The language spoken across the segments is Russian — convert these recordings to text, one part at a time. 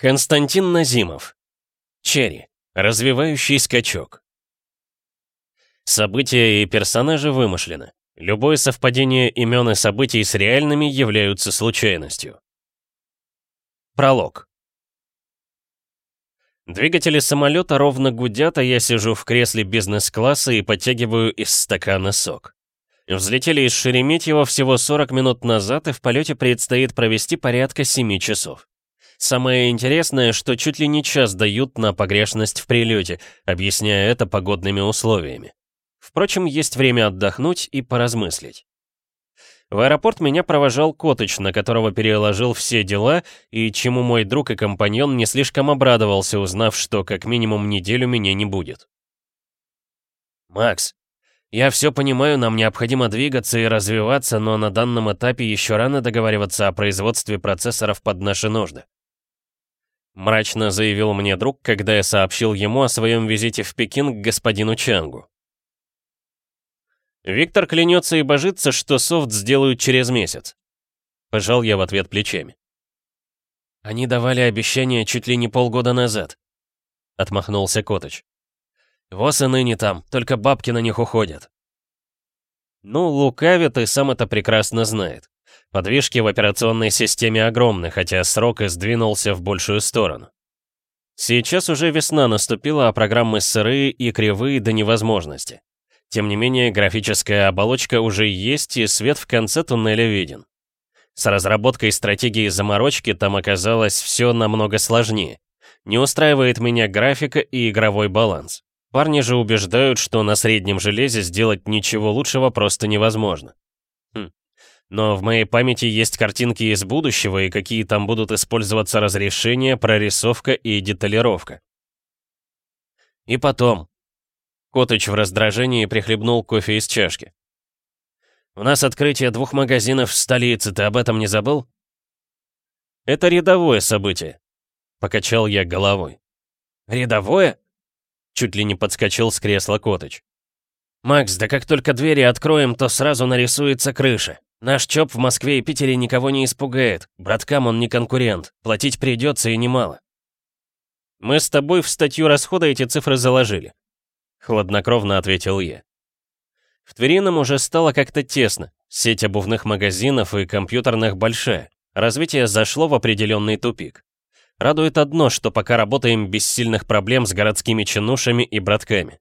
Константин Назимов. Черри. Развивающий скачок. События и персонажи вымышлены. Любое совпадение имен и событий с реальными являются случайностью. Пролог. Двигатели самолета ровно гудят, а я сижу в кресле бизнес-класса и подтягиваю из стакана сок. Взлетели из Шереметьево всего 40 минут назад, и в полете предстоит провести порядка 7 часов. Самое интересное, что чуть ли не час дают на погрешность в прилете, объясняя это погодными условиями. Впрочем, есть время отдохнуть и поразмыслить. В аэропорт меня провожал Котыч, на которого переложил все дела, и чему мой друг и компаньон не слишком обрадовался, узнав, что как минимум неделю меня не будет. «Макс, я все понимаю, нам необходимо двигаться и развиваться, но на данном этапе еще рано договариваться о производстве процессоров под наши нужды. Мрачно заявил мне друг, когда я сообщил ему о своем визите в Пекин к господину Чангу. Виктор клянется и божится, что софт сделают через месяц. Пожал я в ответ плечами. Они давали обещание чуть ли не полгода назад. Отмахнулся Коточ. Вот и ныне там, только бабки на них уходят. Ну, лукавит и сам это прекрасно знает. Подвижки в операционной системе огромны, хотя срок и сдвинулся в большую сторону. Сейчас уже весна наступила, а программы сырые и кривые до невозможности. Тем не менее, графическая оболочка уже есть, и свет в конце туннеля виден. С разработкой стратегии заморочки там оказалось все намного сложнее. Не устраивает меня графика и игровой баланс. Парни же убеждают, что на среднем железе сделать ничего лучшего просто невозможно. Но в моей памяти есть картинки из будущего и какие там будут использоваться разрешения, прорисовка и деталировка. И потом. Котыч в раздражении прихлебнул кофе из чашки. «У нас открытие двух магазинов в столице, ты об этом не забыл?» «Это рядовое событие», — покачал я головой. «Рядовое?» — чуть ли не подскочил с кресла Котыч. «Макс, да как только двери откроем, то сразу нарисуется крыша. Наш ЧОП в Москве и Питере никого не испугает. Браткам он не конкурент. Платить придется и немало. Мы с тобой в статью расхода эти цифры заложили. Хладнокровно ответил я. В Твери нам уже стало как-то тесно. Сеть обувных магазинов и компьютерных большая. Развитие зашло в определенный тупик. Радует одно, что пока работаем без сильных проблем с городскими чинушами и братками.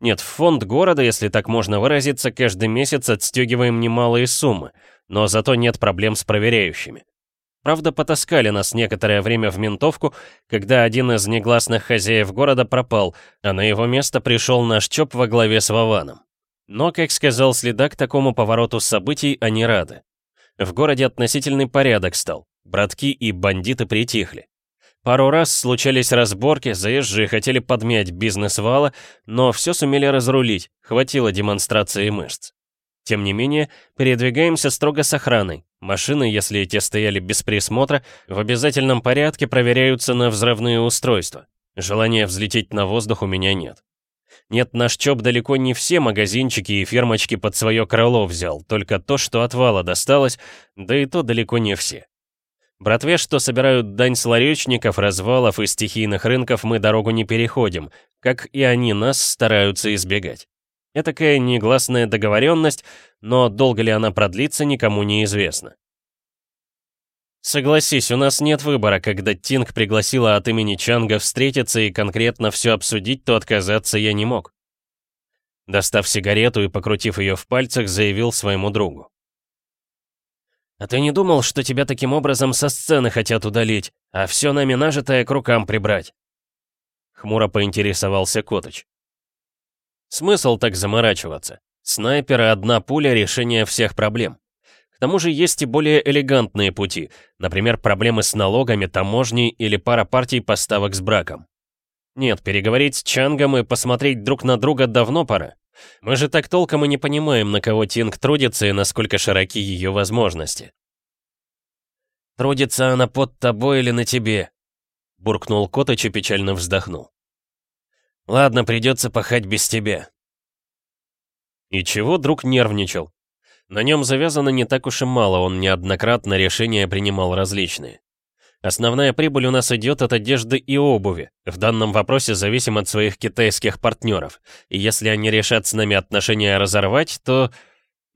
Нет, в фонд города, если так можно выразиться, каждый месяц отстегиваем немалые суммы, но зато нет проблем с проверяющими. Правда, потаскали нас некоторое время в ментовку, когда один из негласных хозяев города пропал, а на его место пришел наш ЧОП во главе с Вованом. Но, как сказал следак, такому повороту событий они рады. В городе относительный порядок стал, братки и бандиты притихли. Пару раз случались разборки, заезжие хотели подмять бизнес вала, но все сумели разрулить, хватило демонстрации мышц. Тем не менее, передвигаемся строго с охраной. Машины, если те стояли без присмотра, в обязательном порядке проверяются на взрывные устройства. Желания взлететь на воздух у меня нет. Нет, наш ЧОП далеко не все магазинчики и фермочки под свое крыло взял, только то, что от вала досталось, да и то далеко не все. Братве, что собирают дань с ларечников, развалов и стихийных рынков, мы дорогу не переходим, как и они нас стараются избегать. Это такая негласная договоренность, но долго ли она продлится, никому не известно. Согласись, у нас нет выбора, когда Тинг пригласила от имени Чанга встретиться и конкретно все обсудить, то отказаться я не мог. Достав сигарету и покрутив ее в пальцах, заявил своему другу. «А ты не думал, что тебя таким образом со сцены хотят удалить, а все нами нажитое к рукам прибрать?» Хмуро поинтересовался Коточ. «Смысл так заморачиваться? Снайпера одна пуля решения всех проблем. К тому же есть и более элегантные пути, например, проблемы с налогами, таможней или пара партий поставок с браком. Нет, переговорить с Чангом и посмотреть друг на друга давно пора. Мы же так толком и не понимаем, на кого Тинг трудится и насколько широки ее возможности. «Трудится она под тобой или на тебе?» — буркнул Котыч и печально вздохнул. «Ладно, придется пахать без тебя». И чего друг нервничал? На нем завязано не так уж и мало, он неоднократно решения принимал различные. Основная прибыль у нас идет от одежды и обуви. В данном вопросе зависим от своих китайских партнеров. И если они решат с нами отношения разорвать, то...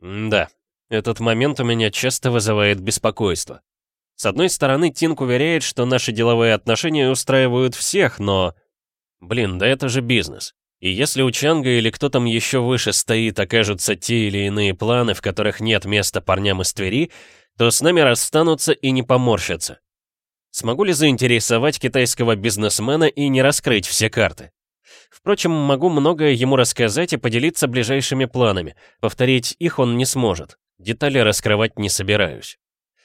да, этот момент у меня часто вызывает беспокойство. С одной стороны, Тинк уверяет, что наши деловые отношения устраивают всех, но... Блин, да это же бизнес. И если у Чанга или кто там еще выше стоит, окажутся те или иные планы, в которых нет места парням из Твери, то с нами расстанутся и не поморщатся. Смогу ли заинтересовать китайского бизнесмена и не раскрыть все карты? Впрочем, могу многое ему рассказать и поделиться ближайшими планами. Повторить их он не сможет. Детали раскрывать не собираюсь.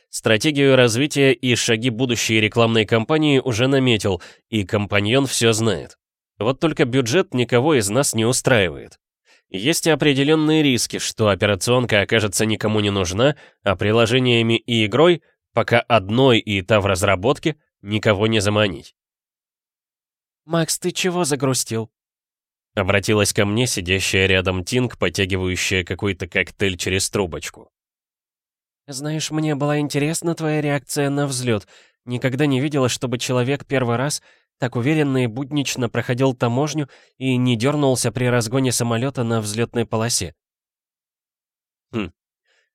Стратегию развития и шаги будущей рекламной кампании уже наметил, и компаньон все знает. Вот только бюджет никого из нас не устраивает. Есть определенные риски, что операционка окажется никому не нужна, а приложениями и игрой, пока одной и та в разработке, никого не заманить. «Макс, ты чего загрустил?» Обратилась ко мне сидящая рядом Тинг, потягивающая какой-то коктейль через трубочку. «Знаешь, мне была интересна твоя реакция на взлет. Никогда не видела, чтобы человек первый раз так уверенно и буднично проходил таможню и не дернулся при разгоне самолета на взлетной полосе». «Хм,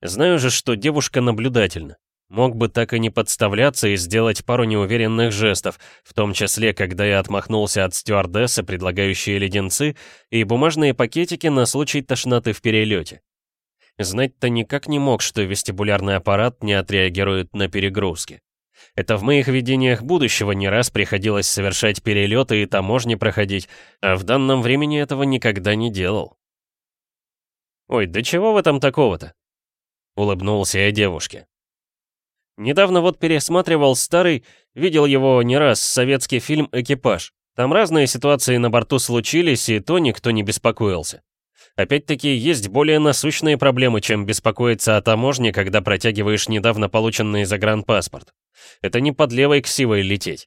знаю же, что девушка наблюдательна. Мог бы так и не подставляться и сделать пару неуверенных жестов, в том числе, когда я отмахнулся от стюардессы, предлагающие леденцы, и бумажные пакетики на случай тошноты в перелете. Знать-то никак не мог, что вестибулярный аппарат не отреагирует на перегрузки. Это в моих видениях будущего не раз приходилось совершать перелеты и таможни проходить, а в данном времени этого никогда не делал. «Ой, да чего в этом такого-то?» Улыбнулся я девушке. Недавно вот пересматривал старый, видел его не раз, советский фильм «Экипаж». Там разные ситуации на борту случились, и то никто не беспокоился. Опять-таки, есть более насущные проблемы, чем беспокоиться о таможне, когда протягиваешь недавно полученный загранпаспорт. Это не под левой ксивой лететь.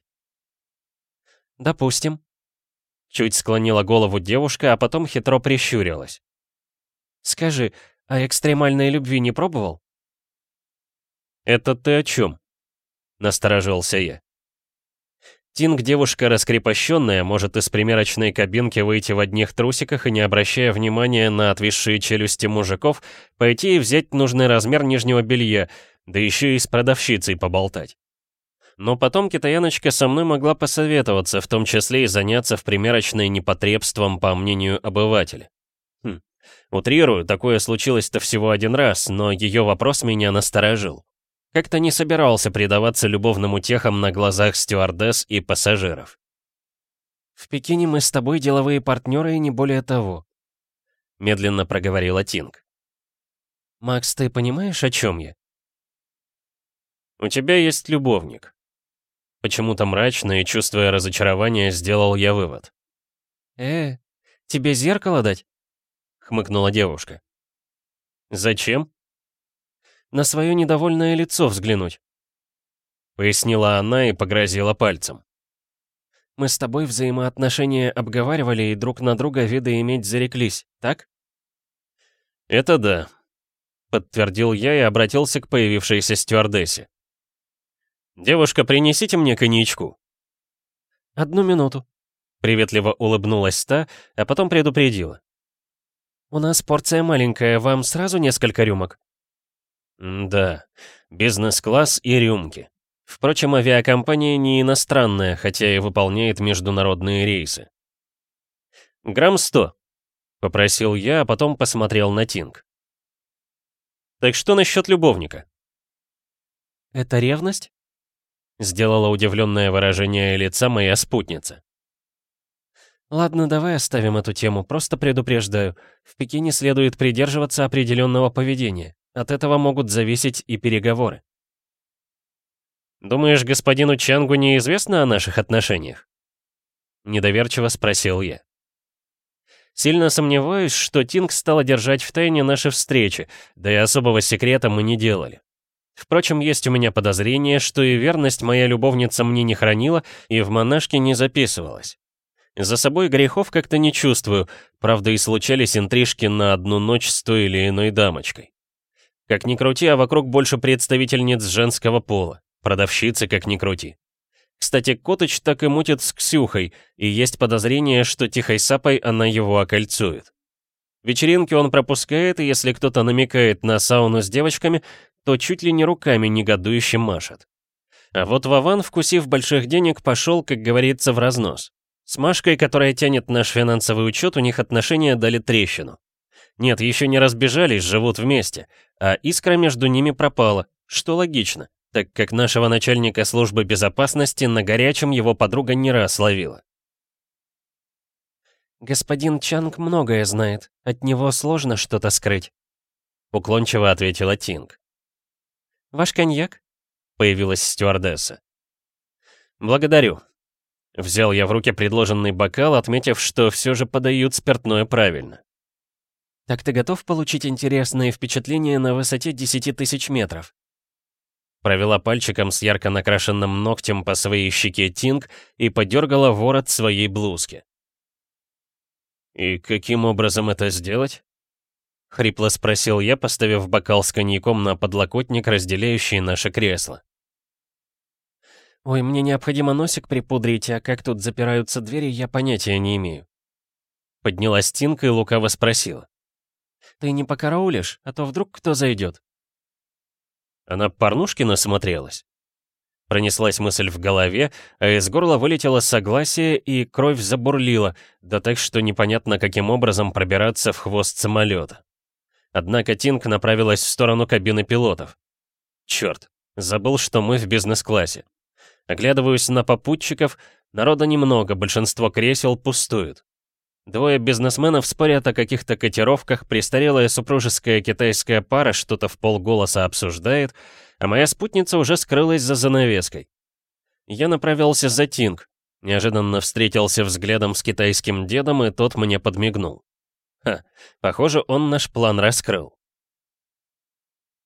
«Допустим». Чуть склонила голову девушка, а потом хитро прищурилась. «Скажи, а экстремальной любви не пробовал?» «Это ты о чем?» — насторожился я. Тинг девушка раскрепощенная, может из примерочной кабинки выйти в одних трусиках и, не обращая внимания на отвисшие челюсти мужиков, пойти и взять нужный размер нижнего белья, да еще и с продавщицей поболтать. Но потом китаяночка со мной могла посоветоваться, в том числе и заняться в примерочной непотребством, по мнению обывателя. Хм, утрирую, такое случилось-то всего один раз, но ее вопрос меня насторожил. Как-то не собирался предаваться любовным утехам на глазах стюардесс и пассажиров. «В Пекине мы с тобой деловые партнеры и не более того», — медленно проговорила Тинг. «Макс, ты понимаешь, о чем я?» «У тебя есть любовник». Почему-то мрачно и чувствуя разочарование, сделал я вывод. «Э, тебе зеркало дать?» — хмыкнула девушка. «Зачем?» На свое недовольное лицо взглянуть», — пояснила она и погрозила пальцем. «Мы с тобой взаимоотношения обговаривали и друг на друга виды иметь зареклись, так?» «Это да», — подтвердил я и обратился к появившейся стюардессе. «Девушка, принесите мне коньячку». «Одну минуту», — приветливо улыбнулась та, а потом предупредила. «У нас порция маленькая, вам сразу несколько рюмок?» Да, бизнес-класс и рюмки. Впрочем, авиакомпания не иностранная, хотя и выполняет международные рейсы. «Грамм сто», — попросил я, а потом посмотрел на Тинг. «Так что насчет любовника?» «Это ревность?» — сделала удивленное выражение лица моя спутница. «Ладно, давай оставим эту тему, просто предупреждаю. В Пекине следует придерживаться определенного поведения. От этого могут зависеть и переговоры. «Думаешь, господину Чангу неизвестно о наших отношениях?» Недоверчиво спросил я. Сильно сомневаюсь, что Тинг стала держать в тайне наши встречи, да и особого секрета мы не делали. Впрочем, есть у меня подозрение, что и верность моя любовница мне не хранила и в монашке не записывалась. За собой грехов как-то не чувствую, правда и случались интрижки на одну ночь с той или иной дамочкой. Как ни крути, а вокруг больше представительниц женского пола. Продавщицы, как ни крути. Кстати, Котыч так и мутит с Ксюхой, и есть подозрение, что тихой сапой она его окольцует. Вечеринки он пропускает, и если кто-то намекает на сауну с девочками, то чуть ли не руками негодующе машет. А вот Вован, вкусив больших денег, пошел, как говорится, в разнос. С Машкой, которая тянет наш финансовый учет, у них отношения дали трещину. Нет, еще не разбежались, живут вместе, а искра между ними пропала, что логично, так как нашего начальника службы безопасности на горячем его подруга не раз ловила. «Господин Чанг многое знает, от него сложно что-то скрыть», — уклончиво ответила Тинг. «Ваш коньяк?» — появилась стюардесса. «Благодарю». Взял я в руки предложенный бокал, отметив, что все же подают спиртное правильно. «Так ты готов получить интересные впечатления на высоте 10 тысяч метров?» Провела пальчиком с ярко накрашенным ногтем по своей щеке Тинг и подергала ворот своей блузки. «И каким образом это сделать?» — хрипло спросил я, поставив бокал с коньяком на подлокотник, разделяющий наше кресло. «Ой, мне необходимо носик припудрить, а как тут запираются двери, я понятия не имею». Поднялась Тинка и лукаво спросила. Ты не покараулишь, а то вдруг кто зайдет. Она порнушки насмотрелась. Пронеслась мысль в голове, а из горла вылетело согласие, и кровь забурлила, да так, что непонятно, каким образом пробираться в хвост самолета. Однако Тинг направилась в сторону кабины пилотов. Черт, забыл, что мы в бизнес-классе. Оглядываюсь на попутчиков, народа немного, большинство кресел пустуют. Двое бизнесменов спорят о каких-то котировках, престарелая супружеская китайская пара что-то в полголоса обсуждает, а моя спутница уже скрылась за занавеской. Я направился за Тинг, неожиданно встретился взглядом с китайским дедом, и тот мне подмигнул. Ха, похоже, он наш план раскрыл.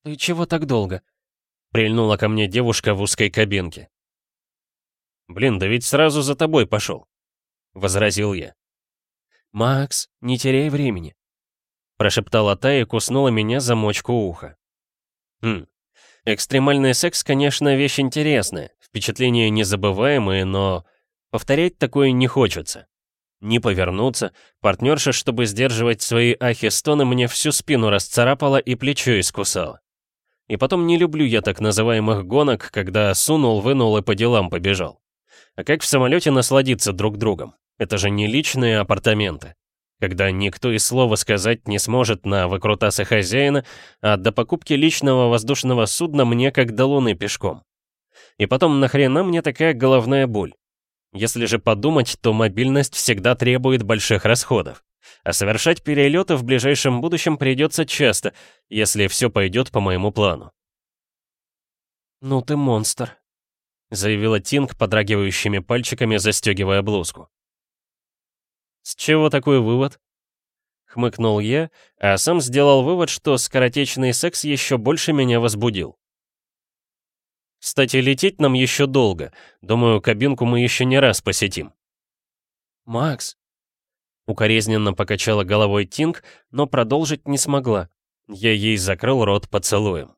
«Ты чего так долго?» — прильнула ко мне девушка в узкой кабинке. «Блин, да ведь сразу за тобой пошел», — возразил я. «Макс, не теряй времени», — прошептала та и куснула меня за мочку уха. «Хм, экстремальный секс, конечно, вещь интересная, впечатления незабываемые, но повторять такое не хочется. Не повернуться, партнерша, чтобы сдерживать свои ахи-стоны, мне всю спину расцарапала и плечо искусала. И потом не люблю я так называемых гонок, когда сунул, вынул и по делам побежал. А как в самолете насладиться друг другом? Это же не личные апартаменты. Когда никто и слова сказать не сможет на выкрутасы хозяина, а до покупки личного воздушного судна мне как до луны пешком. И потом, нахрена мне такая головная боль? Если же подумать, то мобильность всегда требует больших расходов. А совершать перелеты в ближайшем будущем придется часто, если все пойдет по моему плану. «Ну ты монстр», — заявила Тинг подрагивающими пальчиками, застегивая блузку. «С чего такой вывод?» Хмыкнул я, а сам сделал вывод, что скоротечный секс еще больше меня возбудил. Кстати, лететь нам еще долго. Думаю, кабинку мы еще не раз посетим. «Макс!» Укоризненно покачала головой Тинг, но продолжить не смогла. Я ей закрыл рот поцелуем.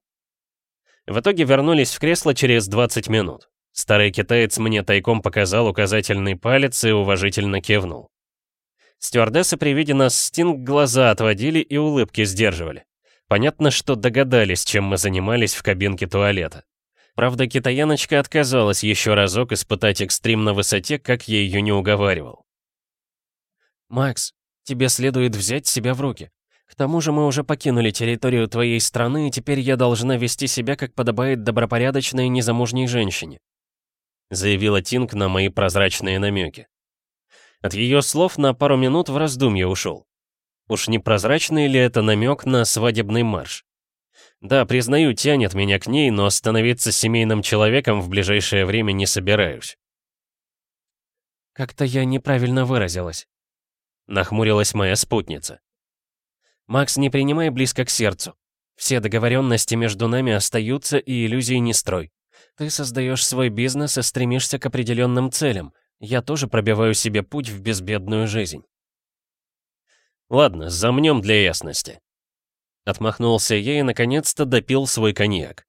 В итоге вернулись в кресло через 20 минут. Старый китаец мне тайком показал указательный палец и уважительно кивнул. Стюардессы при виде нас Стинг глаза отводили и улыбки сдерживали. Понятно, что догадались, чем мы занимались в кабинке туалета. Правда, китаяночка отказалась еще разок испытать экстрим на высоте, как я ее не уговаривал. «Макс, тебе следует взять себя в руки. К тому же мы уже покинули территорию твоей страны, и теперь я должна вести себя, как подобает добропорядочной незамужней женщине», заявила Тинг на мои прозрачные намеки. От ее слов на пару минут в раздумье ушел. Уж не прозрачный ли это намек на свадебный марш? Да, признаю, тянет меня к ней, но становиться семейным человеком в ближайшее время не собираюсь. Как-то я неправильно выразилась. Нахмурилась моя спутница. Макс, не принимай близко к сердцу. Все договоренности между нами остаются и иллюзий не строй. Ты создаешь свой бизнес и стремишься к определенным целям. Я тоже пробиваю себе путь в безбедную жизнь. Ладно, замнем для ясности. Отмахнулся я и наконец-то допил свой коньяк.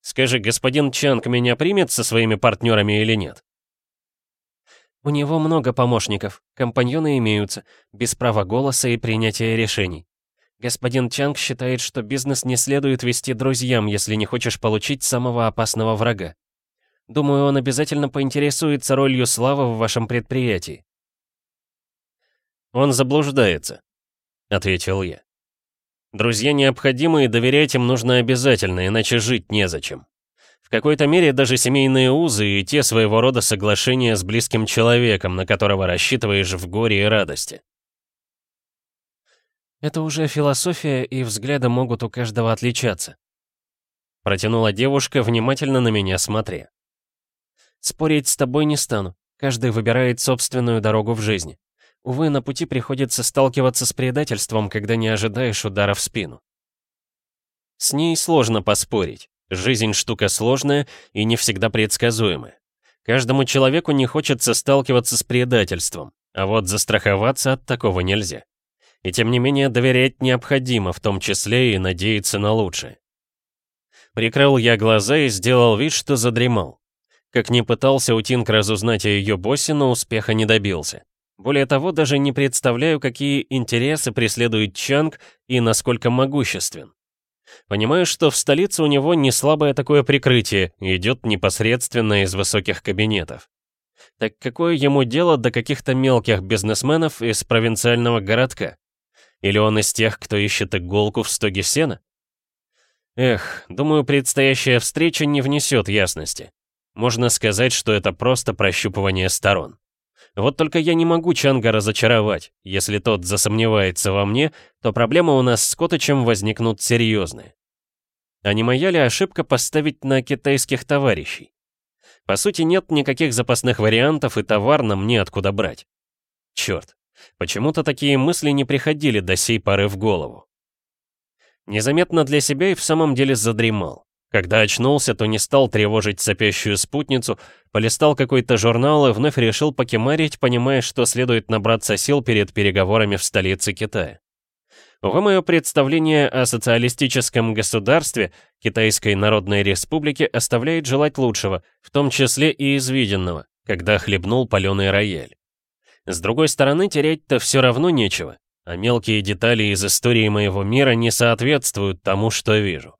Скажи, господин Чанг меня примет со своими партнерами или нет? У него много помощников, компаньоны имеются, без права голоса и принятия решений. Господин Чанг считает, что бизнес не следует вести друзьям, если не хочешь получить самого опасного врага. Думаю, он обязательно поинтересуется ролью славы в вашем предприятии. «Он заблуждается», — ответил я. «Друзья необходимы и доверять им нужно обязательно, иначе жить незачем. В какой-то мере даже семейные узы и те своего рода соглашения с близким человеком, на которого рассчитываешь в горе и радости. Это уже философия, и взгляды могут у каждого отличаться. Протянула девушка, внимательно на меня смотря. Спорить с тобой не стану. Каждый выбирает собственную дорогу в жизни. Увы, на пути приходится сталкиваться с предательством, когда не ожидаешь удара в спину. С ней сложно поспорить. Жизнь штука сложная и не всегда предсказуемая. Каждому человеку не хочется сталкиваться с предательством, а вот застраховаться от такого нельзя. И тем не менее доверять необходимо, в том числе и надеяться на лучшее. Прикрыл я глаза и сделал вид, что задремал. Как ни пытался Утинг разузнать о ее боссе, но успеха не добился. Более того, даже не представляю, какие интересы преследует Чанг и насколько могуществен. Понимаю, что в столице у него не слабое такое прикрытие, идет непосредственно из высоких кабинетов. Так какое ему дело до каких-то мелких бизнесменов из провинциального городка? Или он из тех, кто ищет иголку в стоге сена? Эх, думаю, предстоящая встреча не внесет ясности. Можно сказать, что это просто прощупывание сторон. Вот только я не могу Чанга разочаровать. Если тот засомневается во мне, то проблемы у нас с Котычем возникнут серьезные. А не моя ли ошибка поставить на китайских товарищей? По сути, нет никаких запасных вариантов, и товар нам неоткуда брать. Черт, почему-то такие мысли не приходили до сей поры в голову. Незаметно для себя и в самом деле задремал. Когда очнулся, то не стал тревожить сопящую спутницу, полистал какой-то журнал и вновь решил покемарить, понимая, что следует набраться сил перед переговорами в столице Китая. Увы, мое представление о социалистическом государстве Китайской Народной Республики оставляет желать лучшего, в том числе и из виденного, когда хлебнул паленый рояль. С другой стороны, терять-то все равно нечего, а мелкие детали из истории моего мира не соответствуют тому, что вижу.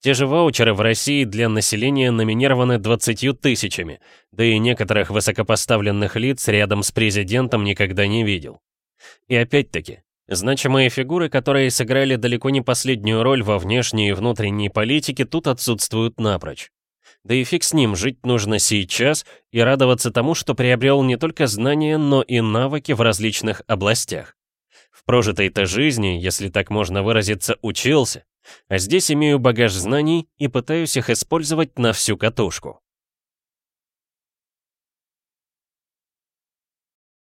Те же ваучеры в России для населения номинированы 20 тысячами, да и некоторых высокопоставленных лиц рядом с президентом никогда не видел. И опять-таки, значимые фигуры, которые сыграли далеко не последнюю роль во внешней и внутренней политике, тут отсутствуют напрочь. Да и фиг с ним, жить нужно сейчас и радоваться тому, что приобрел не только знания, но и навыки в различных областях. В прожитой-то жизни, если так можно выразиться, учился, а здесь имею багаж знаний и пытаюсь их использовать на всю катушку.